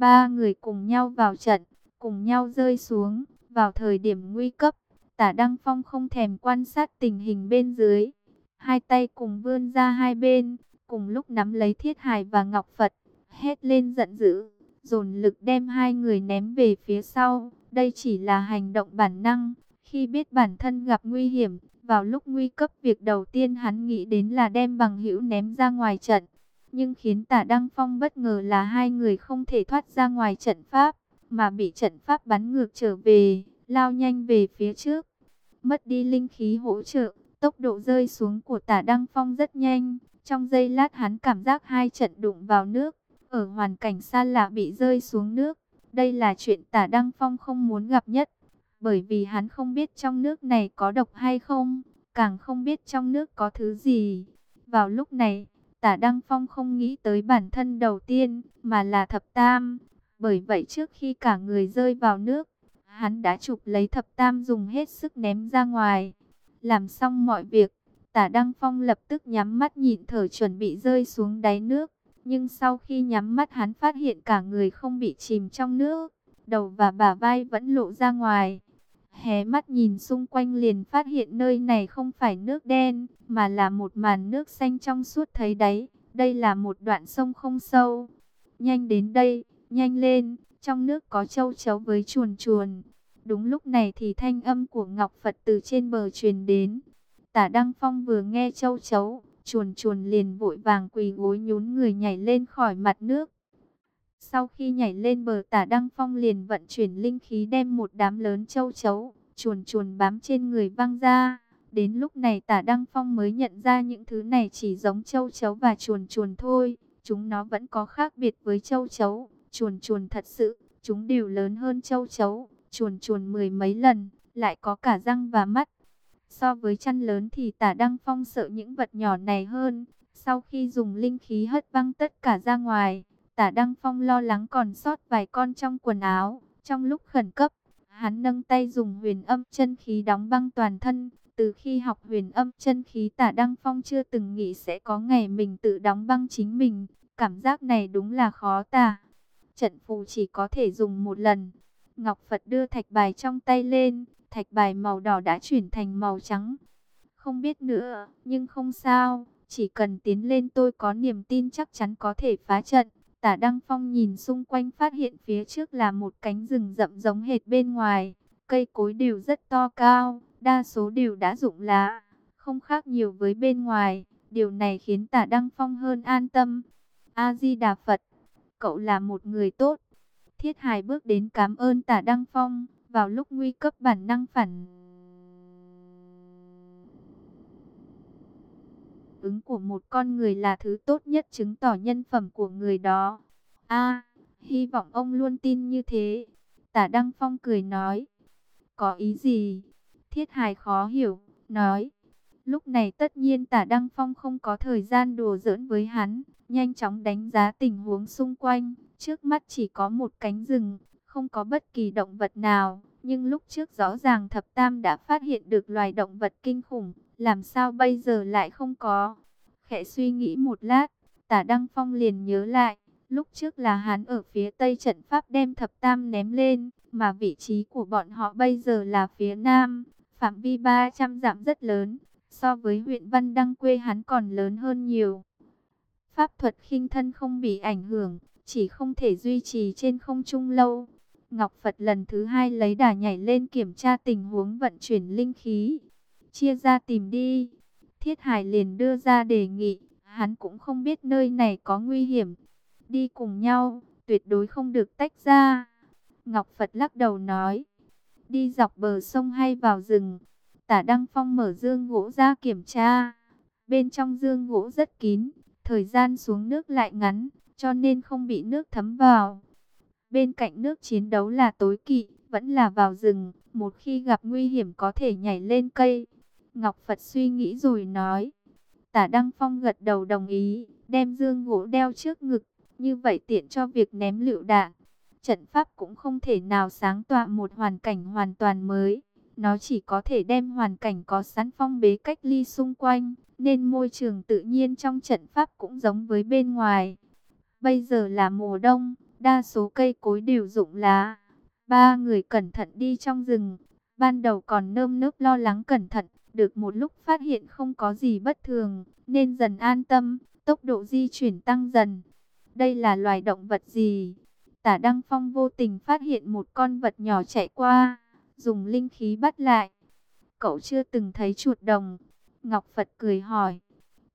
Ba người cùng nhau vào trận, cùng nhau rơi xuống, vào thời điểm nguy cấp. Tả Đăng Phong không thèm quan sát tình hình bên dưới. Hai tay cùng vươn ra hai bên, cùng lúc nắm lấy thiết hài và ngọc Phật, hét lên giận dữ, dồn lực đem hai người ném về phía sau. Đây chỉ là hành động bản năng, khi biết bản thân gặp nguy hiểm, vào lúc nguy cấp việc đầu tiên hắn nghĩ đến là đem bằng hữu ném ra ngoài trận. Nhưng khiến tả Đăng Phong bất ngờ là hai người không thể thoát ra ngoài trận pháp, mà bị trận pháp bắn ngược trở về, lao nhanh về phía trước. Mất đi linh khí hỗ trợ, tốc độ rơi xuống của tả Đăng Phong rất nhanh. Trong giây lát hắn cảm giác hai trận đụng vào nước, ở hoàn cảnh xa lạ bị rơi xuống nước. Đây là chuyện tả Đăng Phong không muốn gặp nhất, bởi vì hắn không biết trong nước này có độc hay không, càng không biết trong nước có thứ gì. Vào lúc này, tả Đăng Phong không nghĩ tới bản thân đầu tiên, mà là thập tam. Bởi vậy trước khi cả người rơi vào nước, hắn đã chụp lấy thập tam dùng hết sức ném ra ngoài. Làm xong mọi việc, tả Đăng Phong lập tức nhắm mắt nhịn thở chuẩn bị rơi xuống đáy nước. Nhưng sau khi nhắm mắt hắn phát hiện cả người không bị chìm trong nước, đầu và bả vai vẫn lộ ra ngoài. Hé mắt nhìn xung quanh liền phát hiện nơi này không phải nước đen, mà là một màn nước xanh trong suốt thấy đấy. Đây là một đoạn sông không sâu. Nhanh đến đây, nhanh lên, trong nước có châu chấu với chuồn chuồn. Đúng lúc này thì thanh âm của Ngọc Phật từ trên bờ truyền đến. Tả Đăng Phong vừa nghe châu chấu, chuồn chuồn liền vội vàng quỳ gối nhún người nhảy lên khỏi mặt nước. Sau khi nhảy lên bờ tả Đăng Phong liền vận chuyển linh khí đem một đám lớn châu chấu, chuồn chuồn bám trên người văng ra. Đến lúc này tả Đăng Phong mới nhận ra những thứ này chỉ giống châu chấu và chuồn chuồn thôi. Chúng nó vẫn có khác biệt với châu chấu, chuồn chuồn thật sự, chúng đều lớn hơn châu chấu, chuồn chuồn mười mấy lần, lại có cả răng và mắt. So với chăn lớn thì tả Đăng Phong sợ những vật nhỏ này hơn. Sau khi dùng linh khí hất văng tất cả ra ngoài, tả Đăng Phong lo lắng còn sót vài con trong quần áo. Trong lúc khẩn cấp, hắn nâng tay dùng huyền âm chân khí đóng băng toàn thân. Từ khi học huyền âm chân khí tả Đăng Phong chưa từng nghĩ sẽ có ngày mình tự đóng băng chính mình. Cảm giác này đúng là khó tả. Trận phù chỉ có thể dùng một lần. Ngọc Phật đưa thạch bài trong tay lên, thạch bài màu đỏ đã chuyển thành màu trắng. Không biết nữa, nhưng không sao, chỉ cần tiến lên tôi có niềm tin chắc chắn có thể phá trận. Tả Đăng Phong nhìn xung quanh phát hiện phía trước là một cánh rừng rậm giống hệt bên ngoài. Cây cối đều rất to cao, đa số đều đã rụng lá, không khác nhiều với bên ngoài. Điều này khiến tả Đăng Phong hơn an tâm. A-di-đà Phật, cậu là một người tốt. Thiết Hải bước đến cảm ơn tả Đăng Phong, vào lúc nguy cấp bản năng phản ứng của một con người là thứ tốt nhất chứng tỏ nhân phẩm của người đó. A, hy vọng ông luôn tin như thế. Tả Đăng Phong cười nói. Có ý gì? Thiết Hải khó hiểu, nói. Lúc này tất nhiên tả Đăng Phong không có thời gian đùa giỡn với hắn, nhanh chóng đánh giá tình huống xung quanh. Trước mắt chỉ có một cánh rừng, không có bất kỳ động vật nào. Nhưng lúc trước rõ ràng thập tam đã phát hiện được loài động vật kinh khủng, làm sao bây giờ lại không có. Khẽ suy nghĩ một lát, tả Đăng Phong liền nhớ lại, lúc trước là hắn ở phía tây trận pháp đem thập tam ném lên, mà vị trí của bọn họ bây giờ là phía nam, phạm vi 300 dặm rất lớn, so với huyện Văn Đăng quê hắn còn lớn hơn nhiều. Pháp thuật khinh thân không bị ảnh hưởng, chỉ không thể duy trì trên không trung lâu. Ngọc Phật lần thứ hai lấy đà nhảy lên kiểm tra tình huống vận chuyển linh khí. Chia ra tìm đi. Thiết Hải liền đưa ra đề nghị. Hắn cũng không biết nơi này có nguy hiểm. Đi cùng nhau, tuyệt đối không được tách ra. Ngọc Phật lắc đầu nói. Đi dọc bờ sông hay vào rừng. Tả Đăng Phong mở dương gỗ ra kiểm tra. Bên trong dương gỗ rất kín. Thời gian xuống nước lại ngắn, cho nên không bị nước thấm vào. Bên cạnh nước chiến đấu là tối kỵ, vẫn là vào rừng, một khi gặp nguy hiểm có thể nhảy lên cây. Ngọc Phật suy nghĩ rồi nói. Tả Đăng Phong gật đầu đồng ý, đem dương gỗ đeo trước ngực, như vậy tiện cho việc ném lựu đạn. Trận pháp cũng không thể nào sáng tọa một hoàn cảnh hoàn toàn mới. Nó chỉ có thể đem hoàn cảnh có sẵn phong bế cách ly xung quanh, nên môi trường tự nhiên trong trận pháp cũng giống với bên ngoài. Bây giờ là mùa đông, đa số cây cối đều rụng lá. Ba người cẩn thận đi trong rừng, ban đầu còn nơm nớp lo lắng cẩn thận, được một lúc phát hiện không có gì bất thường, nên dần an tâm, tốc độ di chuyển tăng dần. Đây là loài động vật gì? Tả Đăng Phong vô tình phát hiện một con vật nhỏ chạy qua, dùng linh khí bắt lại. Cậu chưa từng thấy chuột đồng. Ngọc Phật cười hỏi.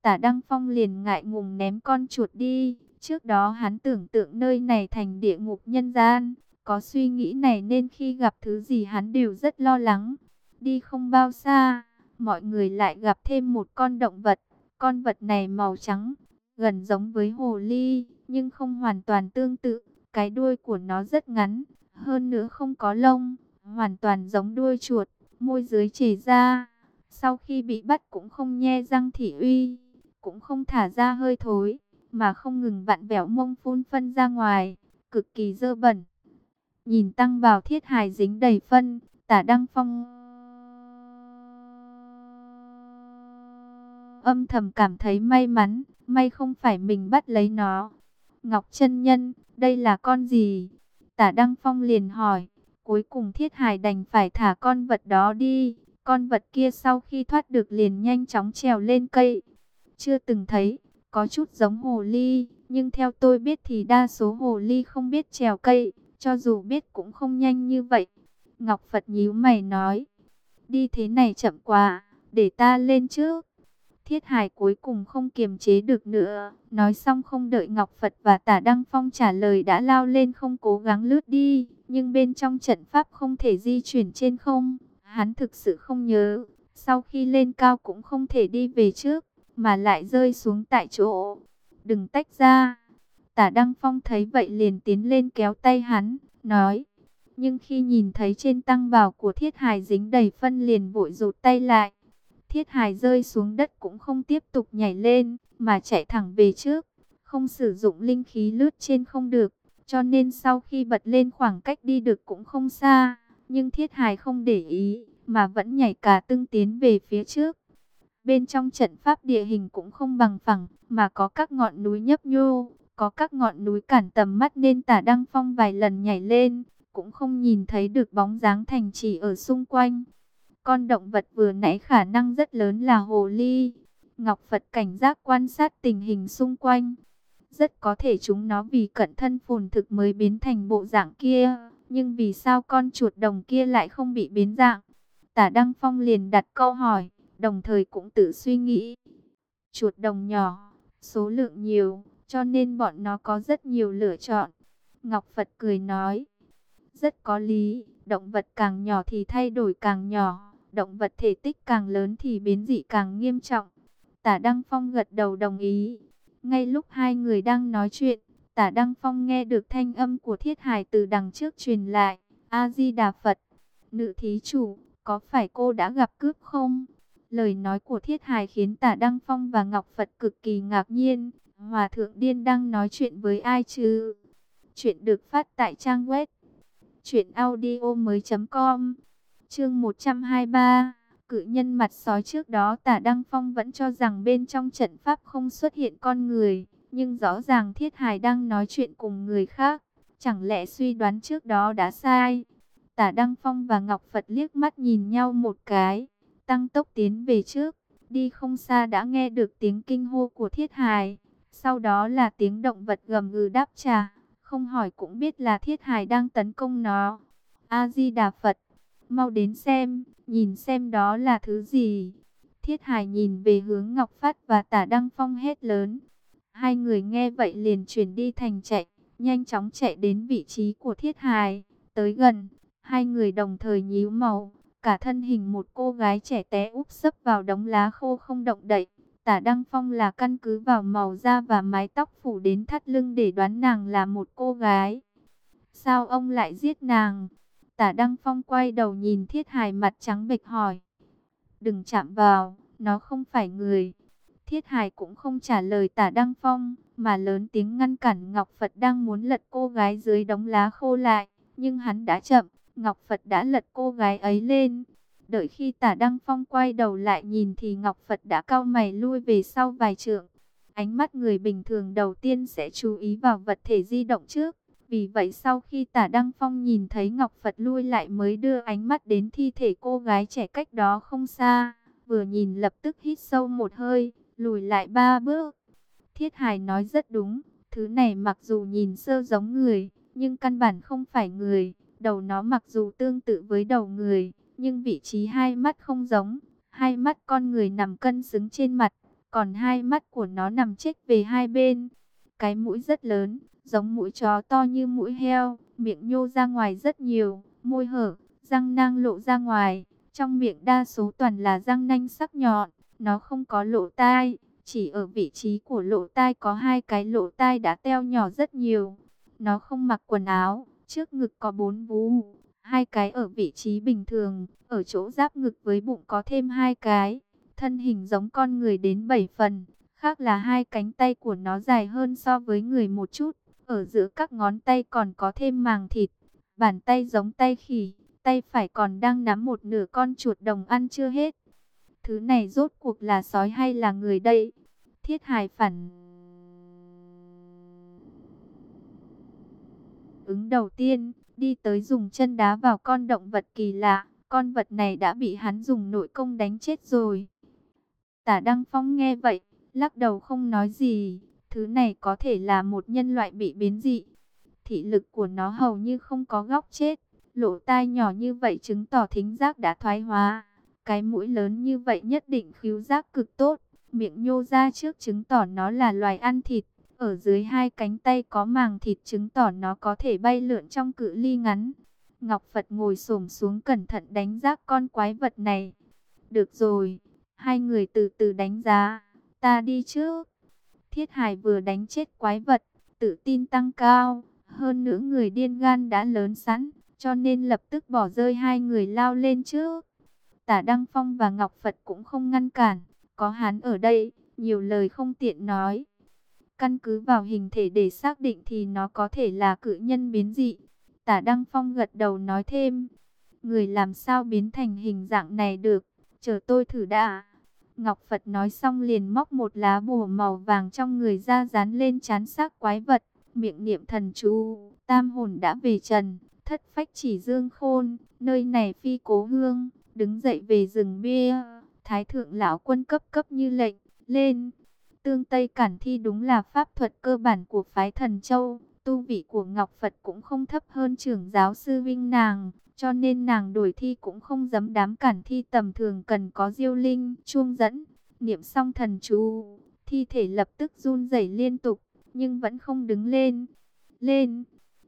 Tả Đăng Phong liền ngại ngùng ném con chuột đi. Trước đó hắn tưởng tượng nơi này thành địa ngục nhân gian. Có suy nghĩ này nên khi gặp thứ gì hắn đều rất lo lắng. Đi không bao xa, mọi người lại gặp thêm một con động vật. Con vật này màu trắng, gần giống với hồ ly, nhưng không hoàn toàn tương tự. Cái đuôi của nó rất ngắn, hơn nữa không có lông, hoàn toàn giống đuôi chuột, môi dưới chảy ra. Sau khi bị bắt cũng không nhe răng thị uy, cũng không thả ra hơi thối, mà không ngừng vặn vẹo mông phun phân ra ngoài, cực kỳ dơ bẩn. Nhìn tăng vào thiết hài dính đầy phân, tả đăng phong âm thầm cảm thấy may mắn, may không phải mình bắt lấy nó. Ngọc chân Nhân, đây là con gì? Tả Đăng Phong liền hỏi. Cuối cùng Thiết Hải đành phải thả con vật đó đi. Con vật kia sau khi thoát được liền nhanh chóng trèo lên cây. Chưa từng thấy, có chút giống hồ ly. Nhưng theo tôi biết thì đa số hồ ly không biết trèo cây. Cho dù biết cũng không nhanh như vậy. Ngọc Phật nhíu mày nói. Đi thế này chậm quá, để ta lên trước. Thiết Hải cuối cùng không kiềm chế được nữa, nói xong không đợi Ngọc Phật và Tả Đăng Phong trả lời đã lao lên không cố gắng lướt đi, nhưng bên trong trận pháp không thể di chuyển trên không, hắn thực sự không nhớ, sau khi lên cao cũng không thể đi về trước, mà lại rơi xuống tại chỗ. Đừng tách ra. Tả Đăng Phong thấy vậy liền tiến lên kéo tay hắn, nói. Nhưng khi nhìn thấy trên tăng bào của Thiết Hải dính đầy phân liền vội rụt tay lại. Thiết hài rơi xuống đất cũng không tiếp tục nhảy lên, mà chạy thẳng về trước. Không sử dụng linh khí lướt trên không được, cho nên sau khi bật lên khoảng cách đi được cũng không xa. Nhưng thiết hài không để ý, mà vẫn nhảy cả tưng tiến về phía trước. Bên trong trận pháp địa hình cũng không bằng phẳng, mà có các ngọn núi nhấp nhô, có các ngọn núi cản tầm mắt nên tả Đăng Phong vài lần nhảy lên, cũng không nhìn thấy được bóng dáng thành trì ở xung quanh. Con động vật vừa nãy khả năng rất lớn là hồ ly. Ngọc Phật cảnh giác quan sát tình hình xung quanh. Rất có thể chúng nó vì cận thân phồn thực mới biến thành bộ dạng kia. Nhưng vì sao con chuột đồng kia lại không bị biến dạng? Tả Đăng Phong liền đặt câu hỏi, đồng thời cũng tự suy nghĩ. Chuột đồng nhỏ, số lượng nhiều, cho nên bọn nó có rất nhiều lựa chọn. Ngọc Phật cười nói, rất có lý, động vật càng nhỏ thì thay đổi càng nhỏ động vật thể tích càng lớn thì biến dị càng nghiêm trọng. Tả Đăng Phong gật đầu đồng ý. Ngay lúc hai người đang nói chuyện, Tả Đăng Phong nghe được thanh âm của Thiết Hải từ đằng trước truyền lại. A-di-đà Phật, nữ thí chủ, có phải cô đã gặp cướp không? Lời nói của Thiết Hải khiến Tả Đăng Phong và Ngọc Phật cực kỳ ngạc nhiên. Hòa Thượng Điên đang nói chuyện với ai chứ? Chuyện được phát tại trang web chuyện audio mới.com Chương 123 Cự nhân mặt sói trước đó tả Đăng Phong vẫn cho rằng bên trong trận pháp không xuất hiện con người, nhưng rõ ràng Thiết Hải đang nói chuyện cùng người khác, chẳng lẽ suy đoán trước đó đã sai. Tả Đăng Phong và Ngọc Phật liếc mắt nhìn nhau một cái, tăng tốc tiến về trước, đi không xa đã nghe được tiếng kinh hô của Thiết Hải, sau đó là tiếng động vật gầm gừ đáp trả, không hỏi cũng biết là Thiết Hải đang tấn công nó. A-di-đà Phật mau đến xem, nhìn xem đó là thứ gì. Thiết Hải nhìn về hướng Ngọc Phát và Tả Đăng Phong hét lớn. Hai người nghe vậy liền chuyển đi thành chạy, nhanh chóng chạy đến vị trí của Thiết Hải. Tới gần, hai người đồng thời nhíu màu, cả thân hình một cô gái trẻ té úp sấp vào đống lá khô không động đậy. Tả Đăng Phong là căn cứ vào màu da và mái tóc phủ đến thắt lưng để đoán nàng là một cô gái. Sao ông lại giết nàng? Tả Đăng Phong quay đầu nhìn Thiết Hải mặt trắng bệch hỏi. Đừng chạm vào, nó không phải người. Thiết Hải cũng không trả lời Tả Đăng Phong, mà lớn tiếng ngăn cản Ngọc Phật đang muốn lật cô gái dưới đống lá khô lại. Nhưng hắn đã chậm, Ngọc Phật đã lật cô gái ấy lên. Đợi khi Tả Đăng Phong quay đầu lại nhìn thì Ngọc Phật đã cao mày lui về sau vài trượng. Ánh mắt người bình thường đầu tiên sẽ chú ý vào vật thể di động trước vì vậy sau khi tả Đăng Phong nhìn thấy Ngọc Phật lui lại mới đưa ánh mắt đến thi thể cô gái trẻ cách đó không xa. Vừa nhìn lập tức hít sâu một hơi, lùi lại ba bước. Thiết Hải nói rất đúng, thứ này mặc dù nhìn sơ giống người, nhưng căn bản không phải người. Đầu nó mặc dù tương tự với đầu người, nhưng vị trí hai mắt không giống. Hai mắt con người nằm cân xứng trên mặt, còn hai mắt của nó nằm chết về hai bên. Cái mũi rất lớn, giống mũi chó to như mũi heo, miệng nhô ra ngoài rất nhiều, môi hở, răng nang lộ ra ngoài. Trong miệng đa số toàn là răng nanh sắc nhọn, nó không có lỗ tai, chỉ ở vị trí của lỗ tai có hai cái lỗ tai đã teo nhỏ rất nhiều. Nó không mặc quần áo, trước ngực có bốn vú, hai cái ở vị trí bình thường, ở chỗ giáp ngực với bụng có thêm hai cái. Thân hình giống con người đến 7 phần, khác là hai cánh tay của nó dài hơn so với người một chút. Ở giữa các ngón tay còn có thêm màng thịt, bàn tay giống tay khỉ, tay phải còn đang nắm một nửa con chuột đồng ăn chưa hết. Thứ này rốt cuộc là sói hay là người đây? Thiết hài phản ứng đầu tiên, đi tới dùng chân đá vào con động vật kỳ lạ. Con vật này đã bị hắn dùng nội công đánh chết rồi. Tả Đăng Phong nghe vậy, lắc đầu không nói gì. Thứ này có thể là một nhân loại bị biến dị. Thị lực của nó hầu như không có góc chết. Lỗ tai nhỏ như vậy chứng tỏ thính giác đã thoái hóa. Cái mũi lớn như vậy nhất định khứu giác cực tốt. Miệng nhô ra trước chứng tỏ nó là loài ăn thịt. Ở dưới hai cánh tay có màng thịt chứng tỏ nó có thể bay lượn trong cự ly ngắn. Ngọc Phật ngồi xổm xuống cẩn thận đánh giá con quái vật này. Được rồi, hai người từ từ đánh giá, ta đi trước. Thiết Hải vừa đánh chết quái vật, tự tin tăng cao, hơn nữa người điên gan đã lớn sẵn, cho nên lập tức bỏ rơi hai người lao lên trước. Tả Đăng Phong và Ngọc Phật cũng không ngăn cản, có hắn ở đây, nhiều lời không tiện nói. Căn cứ vào hình thể để xác định thì nó có thể là cự nhân biến dị. Tả Đăng Phong gật đầu nói thêm, người làm sao biến thành hình dạng này được, chờ tôi thử đã. Ngọc Phật nói xong liền móc một lá bùa màu vàng trong người ra dán lên chán xác quái vật, miệng niệm thần chú, tam hồn đã về trần, thất phách chỉ dương khôn, nơi này phi cố hương, đứng dậy về rừng bia, thái thượng lão quân cấp cấp như lệnh, lên. Tương Tây Cản Thi đúng là pháp thuật cơ bản của phái thần châu, tu vị của Ngọc Phật cũng không thấp hơn trưởng giáo sư Vinh nàng, cho nên nàng đổi thi cũng không dám đám cản thi tầm thường cần có diêu linh, chuông dẫn, niệm xong thần chú, thi thể lập tức run rẩy liên tục, nhưng vẫn không đứng lên. Lên!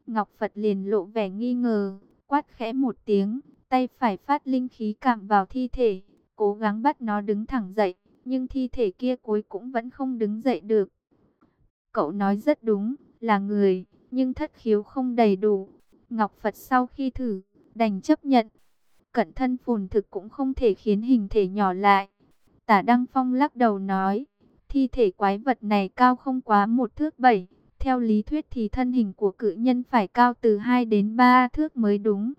Ngọc Phật liền lộ vẻ nghi ngờ, quát khẽ một tiếng, tay phải phát linh khí cảm vào thi thể, cố gắng bắt nó đứng thẳng dậy, nhưng thi thể kia cuối cũng vẫn không đứng dậy được. Cậu nói rất đúng, là người, nhưng thất khiếu không đầy đủ. Ngọc Phật sau khi thử, đành chấp nhận. Cẩn thân phùn thực cũng không thể khiến hình thể nhỏ lại. Tả Đăng Phong lắc đầu nói, thi thể quái vật này cao không quá một thước bảy. Theo lý thuyết thì thân hình của cự nhân phải cao từ 2 đến 3 thước mới đúng.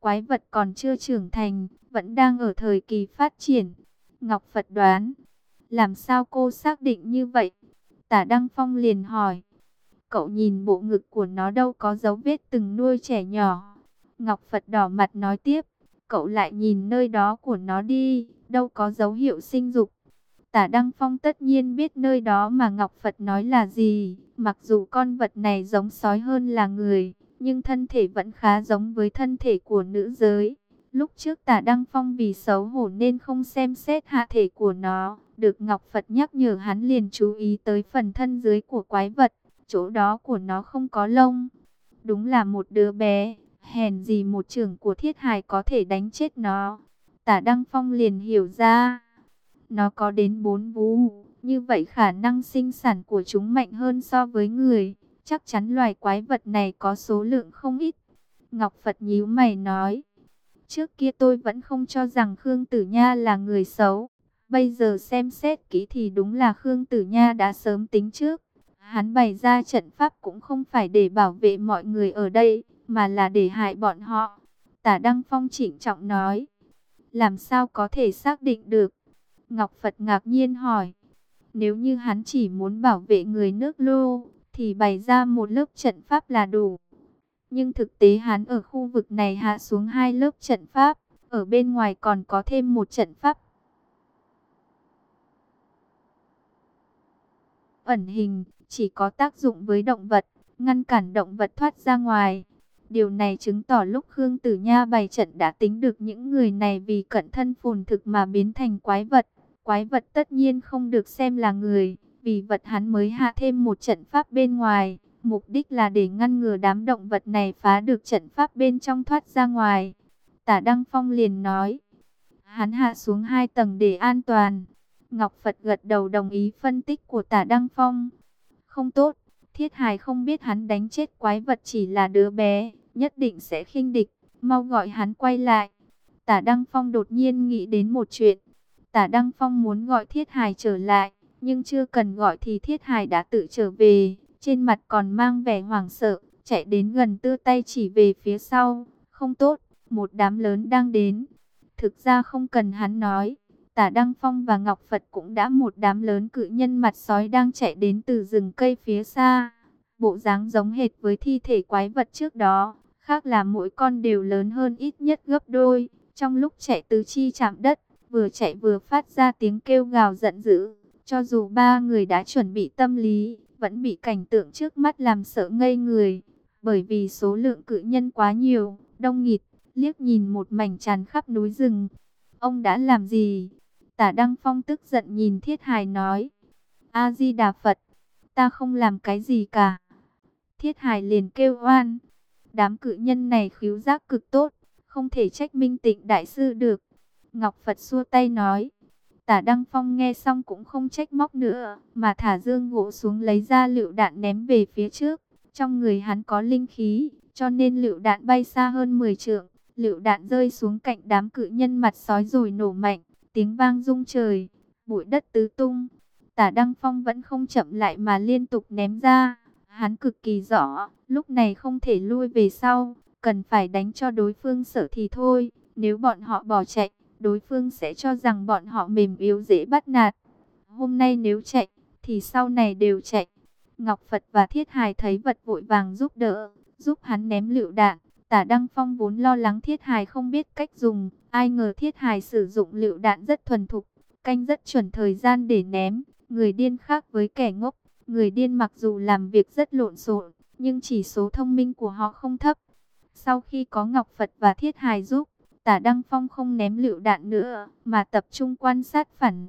Quái vật còn chưa trưởng thành, vẫn đang ở thời kỳ phát triển. Ngọc Phật đoán, làm sao cô xác định như vậy? Tả Đăng Phong liền hỏi, cậu nhìn bộ ngực của nó đâu có dấu vết từng nuôi trẻ nhỏ. Ngọc Phật đỏ mặt nói tiếp, cậu lại nhìn nơi đó của nó đi, đâu có dấu hiệu sinh dục. Tả Đăng Phong tất nhiên biết nơi đó mà Ngọc Phật nói là gì, mặc dù con vật này giống sói hơn là người, nhưng thân thể vẫn khá giống với thân thể của nữ giới. Lúc trước tả Đăng Phong vì xấu hổ nên không xem xét hạ thể của nó, được Ngọc Phật nhắc nhở hắn liền chú ý tới phần thân dưới của quái vật chỗ đó của nó không có lông. Đúng là một đứa bé, hèn gì một trưởng của thiết hài có thể đánh chết nó. Tả Đăng Phong liền hiểu ra, nó có đến bốn vú, như vậy khả năng sinh sản của chúng mạnh hơn so với người. Chắc chắn loài quái vật này có số lượng không ít. Ngọc Phật nhíu mày nói, trước kia tôi vẫn không cho rằng Khương Tử Nha là người xấu. Bây giờ xem xét kỹ thì đúng là Khương Tử Nha đã sớm tính trước. Hắn bày ra trận pháp cũng không phải để bảo vệ mọi người ở đây, mà là để hại bọn họ. Tả Đăng Phong chỉnh trọng nói. Làm sao có thể xác định được? Ngọc Phật ngạc nhiên hỏi. Nếu như hắn chỉ muốn bảo vệ người nước lô, thì bày ra một lớp trận pháp là đủ. Nhưng thực tế hắn ở khu vực này hạ xuống hai lớp trận pháp, ở bên ngoài còn có thêm một trận pháp. Ẩn hình, chỉ có tác dụng với động vật, ngăn cản động vật thoát ra ngoài. Điều này chứng tỏ lúc Khương Tử Nha bày trận đã tính được những người này vì cận thân phồn thực mà biến thành quái vật. Quái vật tất nhiên không được xem là người, vì vật hắn mới hạ thêm một trận pháp bên ngoài. Mục đích là để ngăn ngừa đám động vật này phá được trận pháp bên trong thoát ra ngoài. Tả Đăng Phong liền nói, hắn hạ xuống hai tầng để an toàn. Ngọc Phật gật đầu đồng ý phân tích của tả Đăng Phong. Không tốt, Thiết Hải không biết hắn đánh chết quái vật chỉ là đứa bé, nhất định sẽ khinh địch, mau gọi hắn quay lại. Tả Đăng Phong đột nhiên nghĩ đến một chuyện. Tả Đăng Phong muốn gọi Thiết Hải trở lại, nhưng chưa cần gọi thì Thiết Hải đã tự trở về, trên mặt còn mang vẻ hoảng sợ, chạy đến gần tư tay chỉ về phía sau. Không tốt, một đám lớn đang đến. Thực ra không cần hắn nói, Tả Đăng Phong và Ngọc Phật cũng đã một đám lớn cự nhân mặt sói đang chạy đến từ rừng cây phía xa. Bộ dáng giống hệt với thi thể quái vật trước đó, khác là mỗi con đều lớn hơn ít nhất gấp đôi. Trong lúc chạy tứ chi chạm đất, vừa chạy vừa phát ra tiếng kêu gào giận dữ. Cho dù ba người đã chuẩn bị tâm lý, vẫn bị cảnh tượng trước mắt làm sợ ngây người. Bởi vì số lượng cự nhân quá nhiều, đông nghịt, liếc nhìn một mảnh tràn khắp núi rừng. Ông đã làm gì? Tả Đăng Phong tức giận nhìn Thiết Hải nói. A-di-đà Phật, ta không làm cái gì cả. Thiết Hải liền kêu oan. Đám cự nhân này khiếu giác cực tốt, không thể trách minh tịnh đại sư được. Ngọc Phật xua tay nói. Tả Đăng Phong nghe xong cũng không trách móc nữa, mà thả dương gỗ xuống lấy ra lựu đạn ném về phía trước. Trong người hắn có linh khí, cho nên lựu đạn bay xa hơn 10 trượng. Lựu đạn rơi xuống cạnh đám cự nhân mặt sói rồi nổ mạnh tiếng vang rung trời, bụi đất tứ tung. Tả Đăng Phong vẫn không chậm lại mà liên tục ném ra. Hắn cực kỳ rõ, lúc này không thể lui về sau, cần phải đánh cho đối phương sợ thì thôi. Nếu bọn họ bỏ chạy, đối phương sẽ cho rằng bọn họ mềm yếu dễ bắt nạt. Hôm nay nếu chạy, thì sau này đều chạy. Ngọc Phật và Thiết Hài thấy vật vội vàng giúp đỡ, giúp hắn ném lựu đạn. Tả Đăng Phong vốn lo lắng Thiết Hài không biết cách dùng, ai ngờ Thiết Hài sử dụng lựu đạn rất thuần thục, canh rất chuẩn thời gian để ném. Người điên khác với kẻ ngốc, người điên mặc dù làm việc rất lộn xộn, nhưng chỉ số thông minh của họ không thấp. Sau khi có Ngọc Phật và Thiết Hài giúp, Tả Đăng Phong không ném lựu đạn nữa, mà tập trung quan sát phản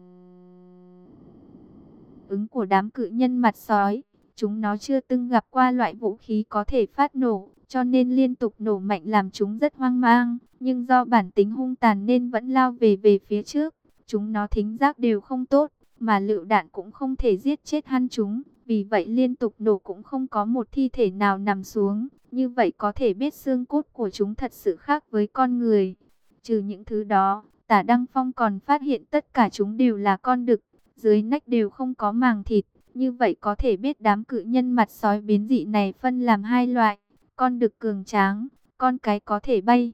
ứng của đám cự nhân mặt sói. Chúng nó chưa từng gặp qua loại vũ khí có thể phát nổ, cho nên liên tục nổ mạnh làm chúng rất hoang mang, nhưng do bản tính hung tàn nên vẫn lao về về phía trước. Chúng nó thính giác đều không tốt, mà lựu đạn cũng không thể giết chết hắn chúng, vì vậy liên tục nổ cũng không có một thi thể nào nằm xuống. Như vậy có thể biết xương cốt của chúng thật sự khác với con người. Trừ những thứ đó, tả Đăng Phong còn phát hiện tất cả chúng đều là con đực, dưới nách đều không có màng thịt. Như vậy có thể biết đám cự nhân mặt sói biến dị này phân làm hai loại con đực cường tráng, con cái có thể bay.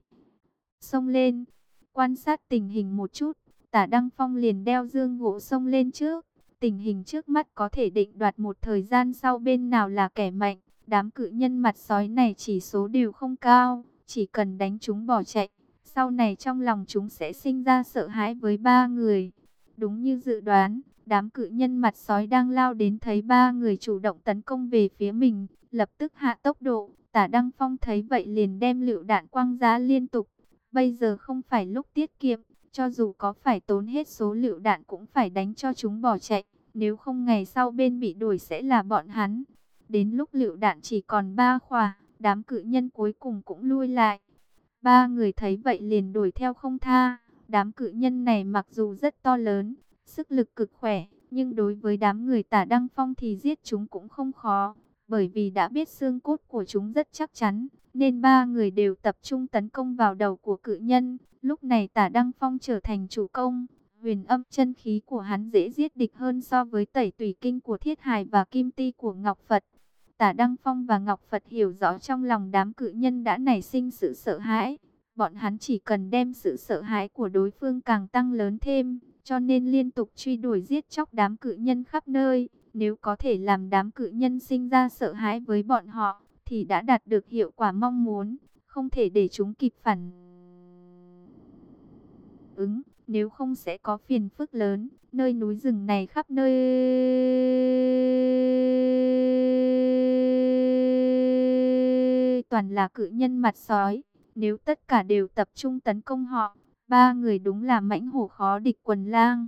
Xông lên, quan sát tình hình một chút, tả Đăng Phong liền đeo dương gỗ sông lên trước. Tình hình trước mắt có thể định đoạt một thời gian sau bên nào là kẻ mạnh. Đám cự nhân mặt sói này chỉ số đều không cao, chỉ cần đánh chúng bỏ chạy. Sau này trong lòng chúng sẽ sinh ra sợ hãi với ba người. Đúng như dự đoán, đám cự nhân mặt sói đang lao đến thấy ba người chủ động tấn công về phía mình, lập tức hạ tốc độ, Tả Đăng Phong thấy vậy liền đem lựu đạn quăng giá liên tục. Bây giờ không phải lúc tiết kiệm, cho dù có phải tốn hết số lựu đạn cũng phải đánh cho chúng bỏ chạy. Nếu không ngày sau bên bị đuổi sẽ là bọn hắn. Đến lúc lựu đạn chỉ còn ba khỏa, đám cự nhân cuối cùng cũng lui lại. Ba người thấy vậy liền đuổi theo không tha. Đám cự nhân này mặc dù rất to lớn, sức lực cực khỏe, nhưng đối với đám người tả Đăng Phong thì giết chúng cũng không khó bởi vì đã biết xương cốt của chúng rất chắc chắn, nên ba người đều tập trung tấn công vào đầu của cự nhân. Lúc này tả Đăng Phong trở thành chủ công, huyền âm chân khí của hắn dễ giết địch hơn so với tẩy tùy kinh của Thiết hài và kim ti của Ngọc Phật. Tả Đăng Phong và Ngọc Phật hiểu rõ trong lòng đám cự nhân đã nảy sinh sự sợ hãi. Bọn hắn chỉ cần đem sự sợ hãi của đối phương càng tăng lớn thêm, cho nên liên tục truy đuổi giết chóc đám cự nhân khắp nơi. Nếu có thể làm đám cự nhân sinh ra sợ hãi với bọn họ, thì đã đạt được hiệu quả mong muốn, không thể để chúng kịp phản ứng, nếu không sẽ có phiền phức lớn. Nơi núi rừng này khắp nơi toàn là cự nhân mặt sói, nếu tất cả đều tập trung tấn công họ, ba người đúng là mãnh hổ khó địch quần lang.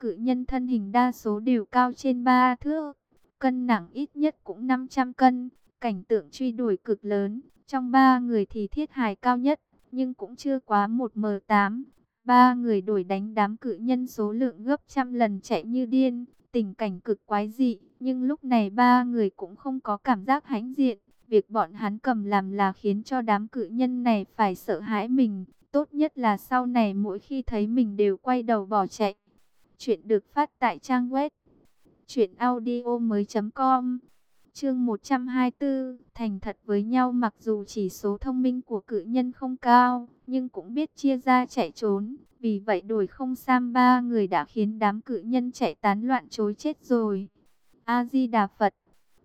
Cự nhân thân hình đa số đều cao trên ba thước, cân nặng ít nhất cũng 500 cân, cảnh tượng truy đuổi cực lớn. Trong ba người thì thiết hài cao nhất, nhưng cũng chưa quá một m 8 Ba người đuổi đánh đám cự nhân số lượng gấp trăm lần chạy như điên, tình cảnh cực quái dị. Nhưng lúc này ba người cũng không có cảm giác hãnh diện. Việc bọn hắn cầm làm là khiến cho đám cự nhân này phải sợ hãi mình. Tốt nhất là sau này mỗi khi thấy mình đều quay đầu bỏ chạy. Chuyện được phát tại trang web truyệnaudiomoi.com. Chương 124, thành thật với nhau mặc dù chỉ số thông minh của cự nhân không cao, nhưng cũng biết chia ra chạy trốn. Vì vậy đổi không sam ba người đã khiến đám cự nhân chạy tán loạn chối chết rồi. A-di-đà Phật,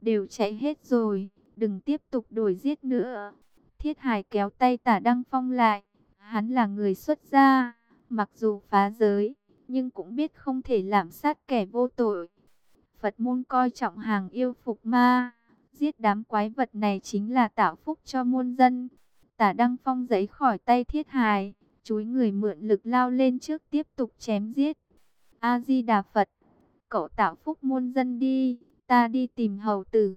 đều chạy hết rồi, đừng tiếp tục đuổi giết nữa. Thiết Hải kéo tay tả Đăng Phong lại, hắn là người xuất gia, mặc dù phá giới, nhưng cũng biết không thể làm sát kẻ vô tội. Phật môn coi trọng hàng yêu phục ma, giết đám quái vật này chính là tạo phúc cho muôn dân. Tả Đăng Phong giấy khỏi tay Thiết hài, chúi người mượn lực lao lên trước tiếp tục chém giết. A-di-đà Phật, cậu tạo phúc muôn dân đi, ta đi tìm hầu tử.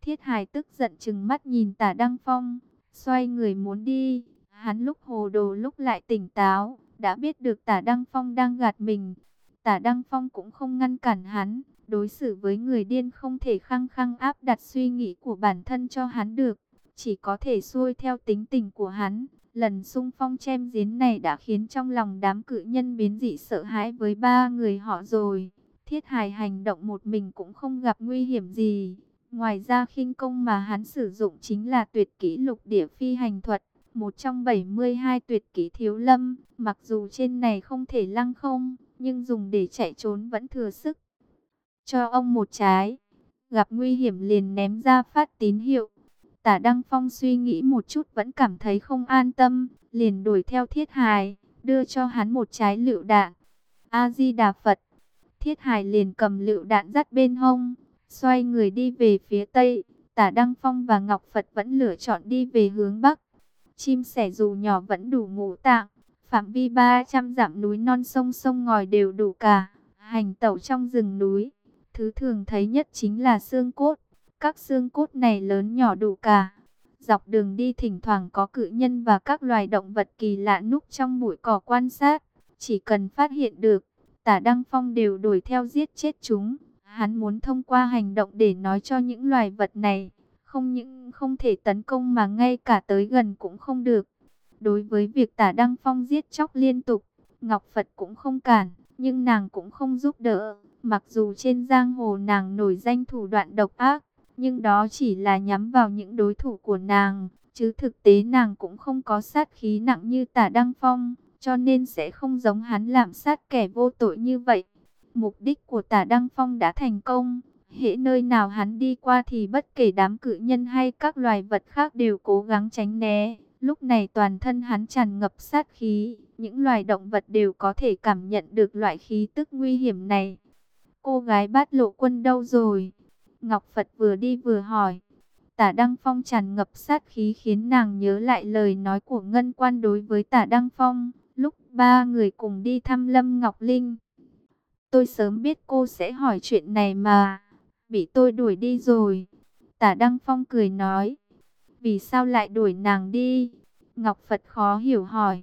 Thiết hài tức giận chừng mắt nhìn tả Đăng Phong, xoay người muốn đi. Hắn lúc hồ đồ lúc lại tỉnh táo, đã biết được tả Đăng Phong đang gạt mình. Tả Đăng Phong cũng không ngăn cản hắn, đối xử với người điên không thể khăng khăng áp đặt suy nghĩ của bản thân cho hắn được, chỉ có thể xuôi theo tính tình của hắn. Lần xung phong chém giến này đã khiến trong lòng đám cự nhân biến dị sợ hãi với ba người họ rồi. Thiết hài hành động một mình cũng không gặp nguy hiểm gì. Ngoài ra khinh công mà hắn sử dụng chính là tuyệt kỹ lục địa phi hành thuật, một trong 72 tuyệt kỹ thiếu lâm. Mặc dù trên này không thể lăng không, nhưng dùng để chạy trốn vẫn thừa sức. Cho ông một trái, gặp nguy hiểm liền ném ra phát tín hiệu. Tả Đăng Phong suy nghĩ một chút vẫn cảm thấy không an tâm, liền đuổi theo Thiết Hài, đưa cho hắn một trái lựu đạn. A-di-đà Phật, Thiết Hài liền cầm lựu đạn dắt bên hông, xoay người đi về phía Tây. Tả Đăng Phong và Ngọc Phật vẫn lựa chọn đi về hướng Bắc. Chim sẻ dù nhỏ vẫn đủ ngũ tạng, phạm vi 300 dặm núi non sông sông ngòi đều đủ cả. Hành tẩu trong rừng núi, thứ thường thấy nhất chính là xương cốt. Các xương cốt này lớn nhỏ đủ cả. Dọc đường đi thỉnh thoảng có cự nhân và các loài động vật kỳ lạ núp trong bụi cỏ quan sát. Chỉ cần phát hiện được, tả Đăng Phong đều đuổi theo giết chết chúng. Hắn muốn thông qua hành động để nói cho những loài vật này, không những không thể tấn công mà ngay cả tới gần cũng không được. Đối với việc tả Đăng Phong giết chóc liên tục, Ngọc Phật cũng không cản, nhưng nàng cũng không giúp đỡ. Mặc dù trên giang hồ nàng nổi danh thủ đoạn độc ác, nhưng đó chỉ là nhắm vào những đối thủ của nàng, chứ thực tế nàng cũng không có sát khí nặng như tả Đăng Phong, cho nên sẽ không giống hắn làm sát kẻ vô tội như vậy. Mục đích của tả Đăng Phong đã thành công, hệ nơi nào hắn đi qua thì bất kể đám cự nhân hay các loài vật khác đều cố gắng tránh né. Lúc này toàn thân hắn tràn ngập sát khí, những loài động vật đều có thể cảm nhận được loại khí tức nguy hiểm này. Cô gái bát lộ quân đâu rồi? Ngọc Phật vừa đi vừa hỏi. Tả Đăng Phong tràn ngập sát khí khiến nàng nhớ lại lời nói của Ngân Quan đối với Tả Đăng Phong, lúc ba người cùng đi thăm Lâm Ngọc Linh. Tôi sớm biết cô sẽ hỏi chuyện này mà, bị tôi đuổi đi rồi. Tả Đăng Phong cười nói, vì sao lại đuổi nàng đi? Ngọc Phật khó hiểu hỏi.